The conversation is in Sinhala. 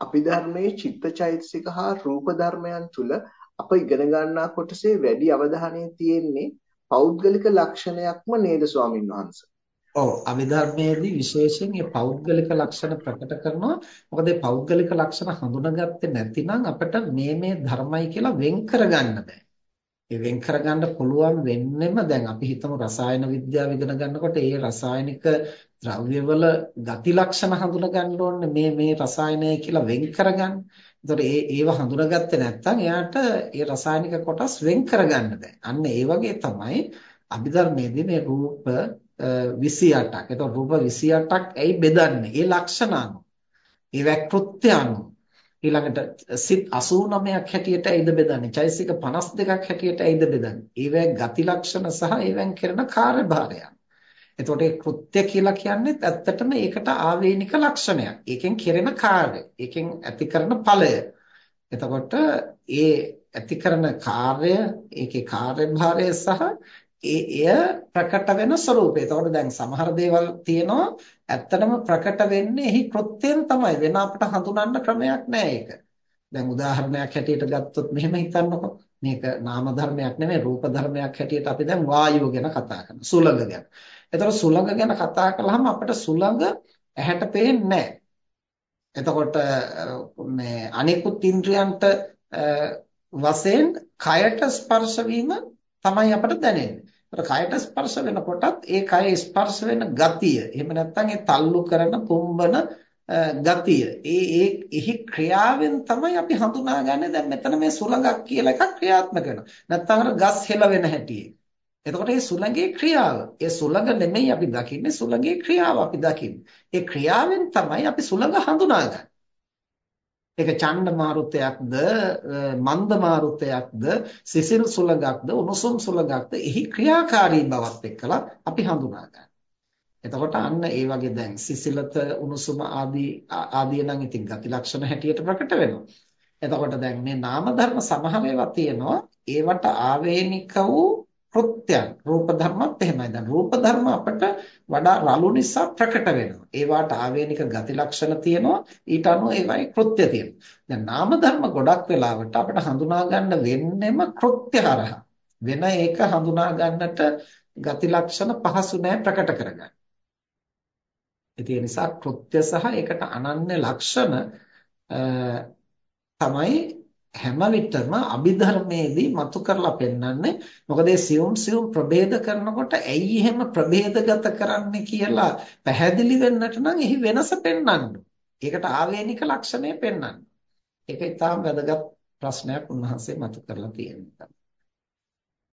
අපි ධර්මයේ චිත්තචෛතසික හා රූප ධර්මයන් තුල අප ඉගෙන ගන්නා කොටසේ වැඩි අවධානය තියෙන්නේ පෞද්ගලික ලක්ෂණයක්ම නේද ස්වාමින් වහන්සේ? ඔව් අභිධර්මයේදී විශේෂයෙන් මේ පෞද්ගලික ලක්ෂණ ප්‍රකට කරනවා. මොකද මේ පෞද්ගලික ලක්ෂණ හඳුනාගත්තේ නැතිනම් අපිට මේ මේ ධර්මයි කියලා වෙන් කරගන්න බෑ. ඒ වෙන් කරගන්න පුළුවන් වෙන්නෙම දැන් අපි හිතමු රසායන විද්‍යාව ඉගෙන ගන්නකොට ඒ රසායනික ද්‍රව්‍යවල ගති ලක්ෂණ හඳුනා ගන්න ඕනේ මේ මේ රසායනය කියලා වෙන් කරගන්න. ඒතකොට ඒ ඒව හඳුනාගත්තේ නැත්නම් එයාට ඒ රසායනික කොටස් වෙන් කරගන්න බෑ. අන්න ඒ වගේ තමයි අභිධර්මයේදී මේ රූප 28ක්. ඒතකොට රූප 28ක් ඇයි බෙදන්නේ? ඒ ලක්ෂණ අනුව. ඒවා කෘත්‍ය අනුව. ඊළඟට සිත් 89ක් හැටියට ඇයිද බෙදන්නේ? චෛසික 52ක් හැටියට ඇයිද බෙදන්නේ? ඒවැ ගති ලක්ෂණ සහ ඒවෙන් කරන කාර්යභාරයන්. එතකොට ඒ කෘත්‍ය කියලා කියන්නේ ඇත්තටම ඒකට ආවේනික ලක්ෂණයක්. ඒකෙන් කෙරෙන කාර්ය, ඒකෙන් ඇති කරන ඵලය. එතකොට ඒ ඇති කරන කාර්ය, ඒකේ කාර්යභාරය සහ ඒ එය ප්‍රකට වෙන ස්වરૂපය. එතකොට දැන් සමහර දේවල් තියෙනවා ඇත්තටම ප්‍රකට වෙන්නේ එහි කෘත්‍යයෙන් තමයි. වෙන අපට හඳුනන්න ක්‍රමයක් නැහැ ඒක. දැන් උදාහරණයක් හැටියට ගත්තොත් මෙහෙම හිතන්නකෝ. මේක නාම ධර්මයක් නෙමෙයි රූප ධර්මයක් හැටියට අපි දැන් වායුව ගැන කතා කරනවා. සුළඟ ගැන. එතකොට සුළඟ ගැන කතා කළාම අපිට සුළඟ ඇහැට පේන්නේ නැහැ. එතකොට මේ අනිකුත් ඉන්ද්‍රයන්ට වශයෙන් කයට ස්පර්ශ වීම තමයි අපිට දැනෙන්නේ. ඒතර කයට ස්පර්ශ වෙනකොටත් ඒ කය ස්පර්ශ වෙන ගතිය එහෙම නැත්නම් ඒ තල්ලු කරන පුම්බන ගතිය ඒ ඒ එහි ක්‍රියාවෙන් තමයි අපි හඳුනාගන්නේ දැන් මෙතන මේ සුළඟක් කියලා එකක් ක්‍රියාත්මක වෙනවා. නැත්නම් අර ගස් හෙලවෙන හැටි. එතකොට මේ සුළඟේ ක්‍රියාව. ඒ සුළඟ නෙමෙයි අපි දකින්නේ සුළඟේ ක්‍රියාව අපි දකින්නේ. ඒ ක්‍රියාවෙන් තමයි අපි සුළඟ හඳුනාගන්නේ. ඒක ඡණ්ඩ මාරුතයක්ද මන්ද මාරුතයක්ද සිසිල් සුළඟක්ද උණුසුම් සුළඟක්ද එහි ක්‍රියාකාරී බවත් එක්කලා අපි හඳුනා ගන්නවා. එතකොට අන්න ඒ වගේ දැන් සිසිලත උණුසුම ආදී ආදී නම් ඉතින් ගති ලක්ෂණ හැටියට ප්‍රකට වෙනවා. එතකොට දැන් මේ නාම ධර්ම සමහර ඒවා තියෙනවා ඒවට ආවේනික වූ කෘත්‍යයන් රූප ධර්මත් එහෙමයි. දැන් රූප ධර්ම අපිට වඩා රළු නිසා ප්‍රකට වෙනවා. ඒවට ආවේනික ගති ලක්ෂණ තියෙනවා. ඊට අනුව ඒවයි කෘත්‍ය තියෙනවා. දැන් නාම ධර්ම ගොඩක් වෙලාවට අපිට හඳුනා ගන්න වෙන්නෙම කෘත්‍ය හරහා. වෙන ඒක හඳුනා ගන්නට ගති ලක්ෂණ පහසු නෑ ප්‍රකට කරගන්න. ඒ නිසා කෘත්‍ය සහ ඒකට අනන්‍ය ලක්ෂණ තමයි හැම විටම අභිධර්මයේදී මතු කරලා පෙන්වන්නේ මොකද ඒ සියුම් සියුම් ප්‍රභේද කරනකොට ඇයි එහෙම ප්‍රභේදගත කරන්නේ කියලා පැහැදිලි වෙන්නට නම් එහි වෙනස පෙන්වන්න. ඒකට ආවේනික ලක්ෂණය පෙන්වන්න. ඒක ඉතාම වැදගත් ප්‍රශ්නයක් උන්වහන්සේ මතු කරලා තියෙනවා.